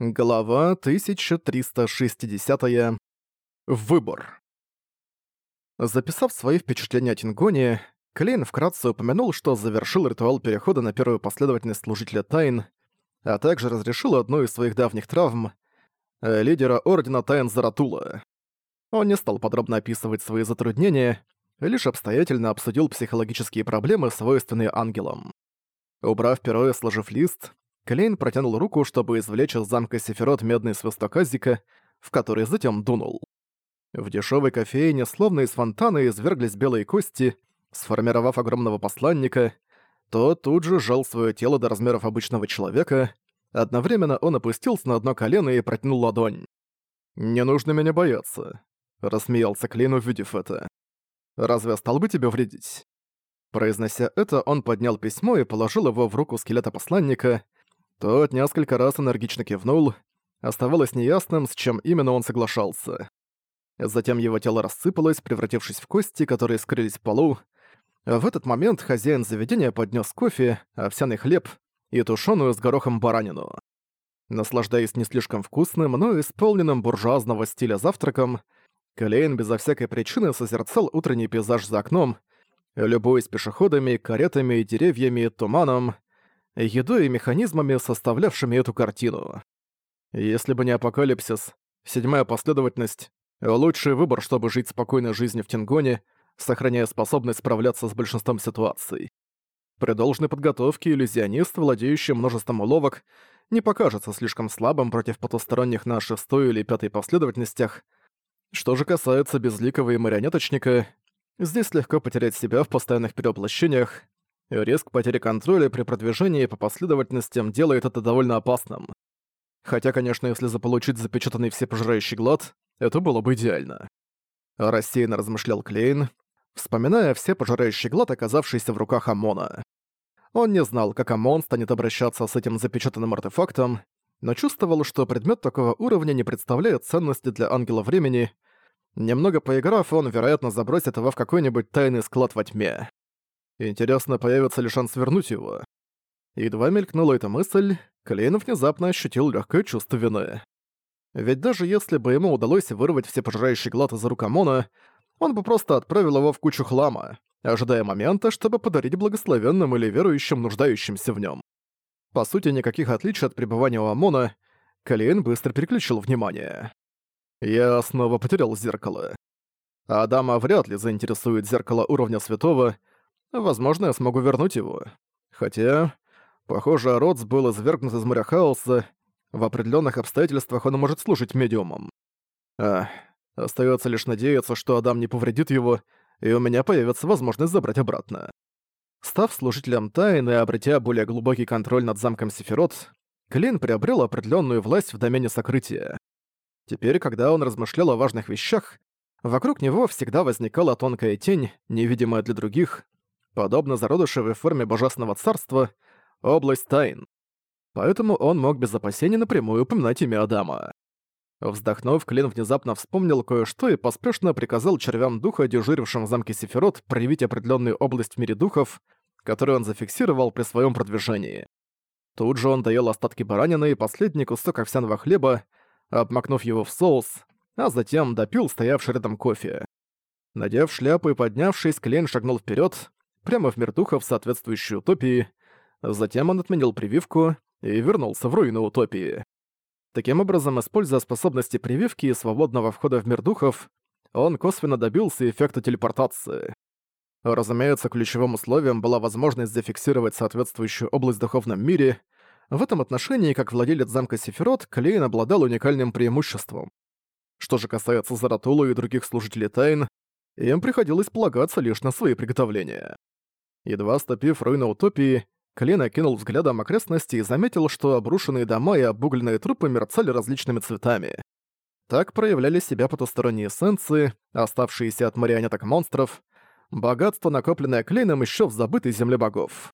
Глава 1360. -я. Выбор. Записав свои впечатления о Тингоне, Клейн вкратце упомянул, что завершил ритуал перехода на первую последовательность служителя тайн, а также разрешил одну из своих давних травм — лидера Ордена Тайн Заратула. Он не стал подробно описывать свои затруднения, лишь обстоятельно обсудил психологические проблемы, свойственные ангелам. Убрав перо и сложив лист, Клейн протянул руку, чтобы извлечь из замка Сефирот медный свисток Азика, в который затем дунул. В дешевой кофейне, словно из фонтана, изверглись белые кости, сформировав огромного посланника. Тот тут же сжал свое тело до размеров обычного человека. Одновременно он опустился на одно колено и протянул ладонь. «Не нужно меня бояться», — рассмеялся Клейн, увидев это. «Разве я стал бы тебе вредить?» Произнося это, он поднял письмо и положил его в руку скелета посланника, тот несколько раз энергично кивнул. Оставалось неясным, с чем именно он соглашался. Затем его тело рассыпалось, превратившись в кости, которые скрылись в полу. В этот момент хозяин заведения поднес кофе, овсяный хлеб и тушеную с горохом баранину. Наслаждаясь не слишком вкусным, но исполненным буржуазного стиля завтраком, Клейн безо всякой причины созерцал утренний пейзаж за окном, любуясь пешеходами, каретами, деревьями, туманом, едой и механизмами, составлявшими эту картину. Если бы не апокалипсис, седьмая последовательность — лучший выбор, чтобы жить спокойной жизнью в Тингоне, сохраняя способность справляться с большинством ситуаций. При должной подготовке иллюзионист, владеющий множеством уловок, не покажется слишком слабым против потусторонних на шестой или пятой последовательностях. Что же касается безликого и марионеточника, здесь легко потерять себя в постоянных перевоплощениях, Риск потери контроля при продвижении по последовательностям делает это довольно опасным. Хотя, конечно, если заполучить запечатанный всепожирающий глад, это было бы идеально. Рассеянно размышлял Клейн, вспоминая все пожирающий глад, оказавшийся в руках Амона. Он не знал, как Амон станет обращаться с этим запечатанным артефактом, но чувствовал, что предмет такого уровня не представляет ценности для Ангела Времени. Немного поиграв, он, вероятно, забросит его в какой-нибудь тайный склад во тьме. Интересно, появится ли шанс вернуть его? Едва мелькнула эта мысль, Клейн внезапно ощутил легкое чувство вины. Ведь даже если бы ему удалось вырвать все пожирающий глад из рук Амона, он бы просто отправил его в кучу хлама, ожидая момента, чтобы подарить благословенным или верующим, нуждающимся в нем. По сути, никаких отличий от пребывания у Амона, Клейн быстро переключил внимание. Я снова потерял зеркало. Адама вряд ли заинтересует зеркало уровня святого, Возможно, я смогу вернуть его. Хотя, похоже, Родс был извергнут из моря хаоса. В определенных обстоятельствах он может служить медиумом. А, остается лишь надеяться, что Адам не повредит его, и у меня появится возможность забрать обратно. Став служителем тайны и обретя более глубокий контроль над замком Сефирот, Клин приобрел определенную власть в домене сокрытия. Теперь, когда он размышлял о важных вещах, вокруг него всегда возникала тонкая тень, невидимая для других, подобно зародышевой форме божественного царства, область тайн. Поэтому он мог без опасений напрямую упоминать имя Адама. Вздохнув, Клин внезапно вспомнил кое-что и поспешно приказал червям духа, дежурившим в замке Сефирот, проявить определенную область в мире духов, которую он зафиксировал при своем продвижении. Тут же он доел остатки баранины и последний кусок овсяного хлеба, обмакнув его в соус, а затем допил стоявший рядом кофе. Надев шляпу и поднявшись, Клейн шагнул вперед, прямо в мир духов соответствующей утопии, затем он отменил прививку и вернулся в руины утопии. Таким образом, используя способности прививки и свободного входа в мир духов, он косвенно добился эффекта телепортации. Разумеется, ключевым условием была возможность зафиксировать соответствующую область в духовном мире. В этом отношении, как владелец замка Сефирот, Клейн обладал уникальным преимуществом. Что же касается Заратула и других служителей тайн, им приходилось полагаться лишь на свои приготовления. Едва ступив в руины утопии, Клин окинул взглядом окрестности и заметил, что обрушенные дома и обугленные трупы мерцали различными цветами. Так проявляли себя потусторонние эссенции, оставшиеся от марионеток монстров, богатство, накопленное Клейном еще в забытой земле богов.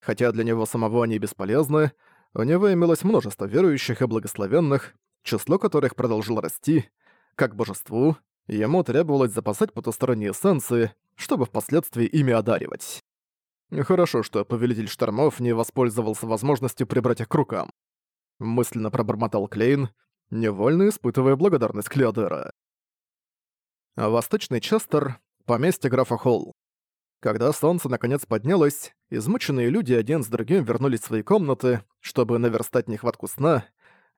Хотя для него самого они бесполезны, у него имелось множество верующих и благословенных, число которых продолжило расти. Как божеству, ему требовалось запасать потусторонние эссенции, чтобы впоследствии ими одаривать. Хорошо, что Повелитель Штормов не воспользовался возможностью прибрать их к рукам. мысленно пробормотал Клейн, невольно испытывая благодарность Клеодера. Восточный Честер, поместье графа Холл. Когда солнце наконец поднялось, измученные люди один с другим вернулись в свои комнаты, чтобы наверстать нехватку сна.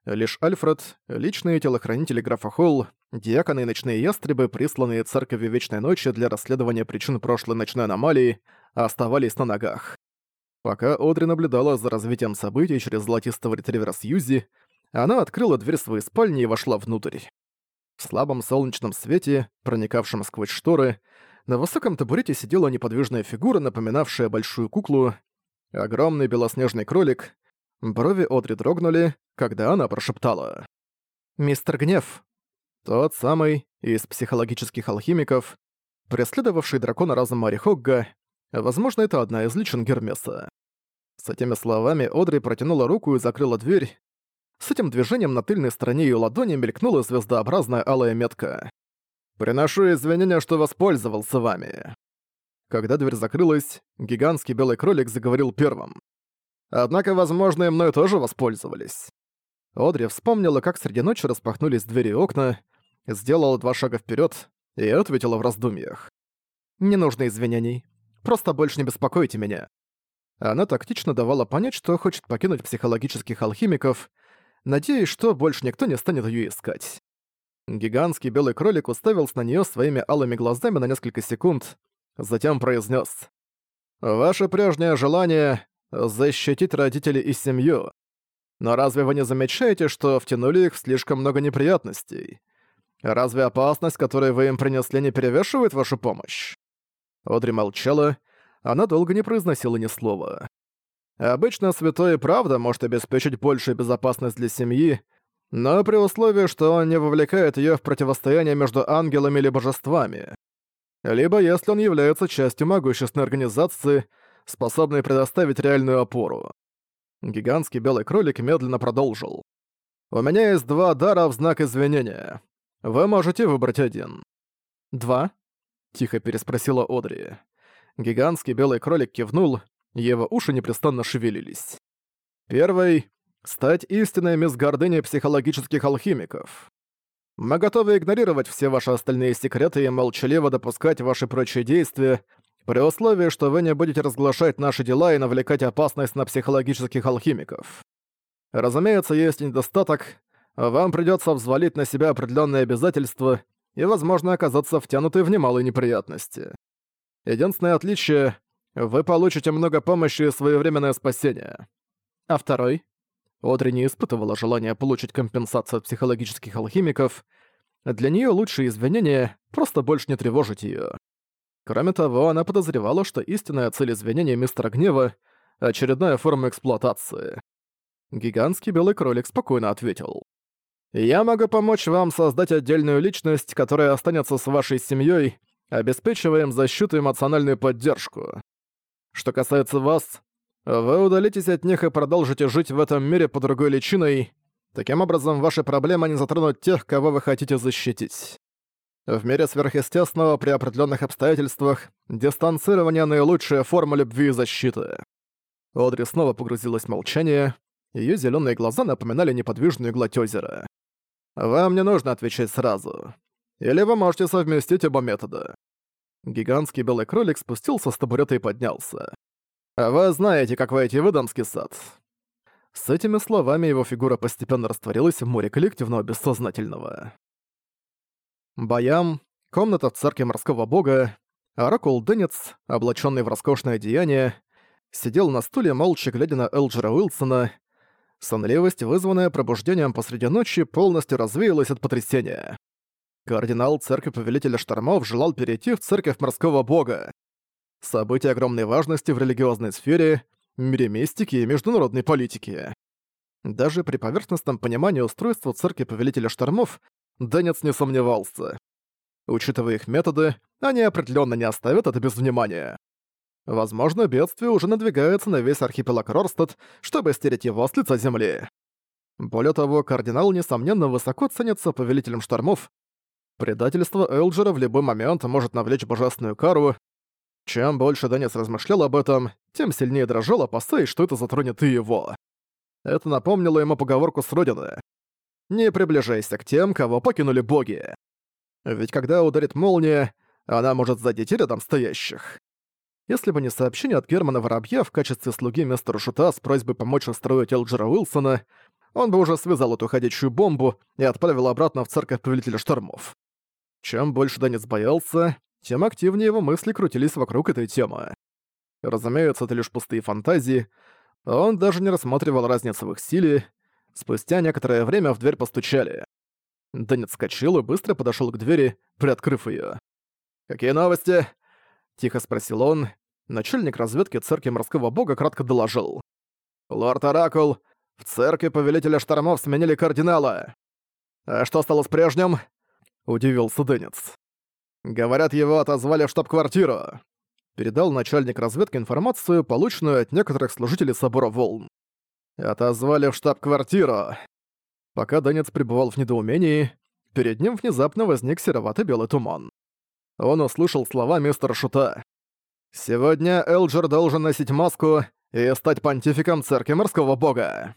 Лишь Альфред, личные телохранители графа Холл, диаконы и ночные ястребы, присланные церковью Вечной Ночи для расследования причин прошлой ночной аномалии, оставались на ногах. Пока Одри наблюдала за развитием событий через золотистого ретривера Сьюзи, она открыла дверь своей спальни и вошла внутрь. В слабом солнечном свете, проникавшем сквозь шторы, на высоком табурете сидела неподвижная фигура, напоминавшая большую куклу, огромный белоснежный кролик. Брови Одри дрогнули, когда она прошептала. «Мистер Гнев». Тот самый, из психологических алхимиков, преследовавший дракона разума Марихогга, Возможно, это одна из личин Гермеса. С этими словами Одри протянула руку и закрыла дверь. С этим движением на тыльной стороне ее ладони мелькнула звездообразная алая метка. «Приношу извинения, что воспользовался вами». Когда дверь закрылась, гигантский белый кролик заговорил первым. Однако, возможно, и мной тоже воспользовались. Одри вспомнила, как среди ночи распахнулись двери и окна, сделала два шага вперед и ответила в раздумьях. «Не нужно извинений. Просто больше не беспокойте меня». Она тактично давала понять, что хочет покинуть психологических алхимиков, надеясь, что больше никто не станет ее искать. Гигантский белый кролик уставился на нее своими алыми глазами на несколько секунд, затем произнес: «Ваше прежнее желание — защитить родителей и семью. Но разве вы не замечаете, что втянули их в слишком много неприятностей? Разве опасность, которую вы им принесли, не перевешивает вашу помощь?» Одри молчала, она долго не произносила ни слова. Обычно святой и правда может обеспечить большую безопасность для семьи, но при условии, что он не вовлекает её в противостояние между ангелами или божествами. Либо если он является частью могущественной организации, способной предоставить реальную опору. Гигантский белый кролик медленно продолжил. «У меня есть два дара в знак извинения. Вы можете выбрать один». «Два?» — тихо переспросила Одри. Гигантский белый кролик кивнул, его уши непрестанно шевелились. Первый — стать истинной мисс гордыней психологических алхимиков. Мы готовы игнорировать все ваши остальные секреты и молчаливо допускать ваши прочие действия, при условии, что вы не будете разглашать наши дела и навлекать опасность на психологических алхимиков. Разумеется, есть недостаток. Вам придется взвалить на себя определенные обязательства и, возможно, оказаться втянутой в немалые неприятности. Единственное отличие — вы получите много помощи и своевременное спасение. А второй? Одри не испытывала желания получить компенсацию от психологических алхимиков. Для нее лучшее извинение — просто больше не тревожить ее. Кроме того, она подозревала, что истинная цель извинения мистера Гнева — очередная форма эксплуатации. Гигантский белый кролик спокойно ответил. Я могу помочь вам создать отдельную личность, которая останется с вашей семьей, обеспечивая им защиту и эмоциональную поддержку. Что касается вас, вы удалитесь от них и продолжите жить в этом мире по другой личиной. Таким образом, ваши проблемы не затронут тех, кого вы хотите защитить. В мире сверхъестественного при определенных обстоятельствах дистанцирование — наилучшая форма любви и защиты. Одри снова погрузилась в молчание, ее зеленые глаза напоминали неподвижную гладь озера. Вам не нужно отвечать сразу. Или вы можете совместить оба метода. Гигантский белый кролик спустился с табурета и поднялся. «Вы знаете, как войти в Эдамский сад». С этими словами его фигура постепенно растворилась в море коллективного бессознательного. Баям, комната в церкви морского бога, Оракул Денец, облаченный в роскошное одеяние, сидел на стуле, молча глядя на Элджера Уилсона, Сонливость, вызванная пробуждением посреди ночи, полностью развеялась от потрясения. Кардинал Церкви Повелителя Штормов желал перейти в Церковь Морского Бога. Событие огромной важности в религиозной сфере, мире мистики и международной политики. Даже при поверхностном понимании устройства Церкви Повелителя Штормов Дэнец не сомневался. Учитывая их методы, они определенно не оставят это без внимания. Возможно, бедствие уже надвигается на весь архипелаг Рорстад, чтобы стереть его с лица земли. Более того, кардинал, несомненно, высоко ценится повелителем штормов. Предательство Элджера в любой момент может навлечь божественную кару. Чем больше Деннис размышлял об этом, тем сильнее дрожал, опасаясь, что это затронет и его. Это напомнило ему поговорку с родины. «Не приближайся к тем, кого покинули боги». Ведь когда ударит молния, она может задеть и рядом стоящих. Если бы не сообщение от Германа Воробья в качестве слуги мистеру Шута с просьбой помочь устроить Элджера Уилсона, он бы уже связал эту ходячую бомбу и отправил обратно в церковь Повелителя Штормов. Чем больше Данец боялся, тем активнее его мысли крутились вокруг этой темы. Разумеется, это лишь пустые фантазии, он даже не рассматривал разницу в их силе. Спустя некоторое время в дверь постучали. Данец скочил и быстро подошёл к двери, приоткрыв её. «Какие новости?» — тихо спросил он. Начальник разведки церкви морского бога кратко доложил. «Лорд Оракул, в церкви повелителя штормов сменили кардинала. А что стало с прежним?» — удивился Денец. «Говорят, его отозвали в штаб-квартиру передал начальник разведки информацию, полученную от некоторых служителей Собора Волн. «Отозвали в штаб-квартиру». Пока Донец пребывал в недоумении, перед ним внезапно возник серовато-белый туман. Он услышал слова мистера Шута. «Сегодня Элджер должен носить маску и стать понтификом церкви морского бога».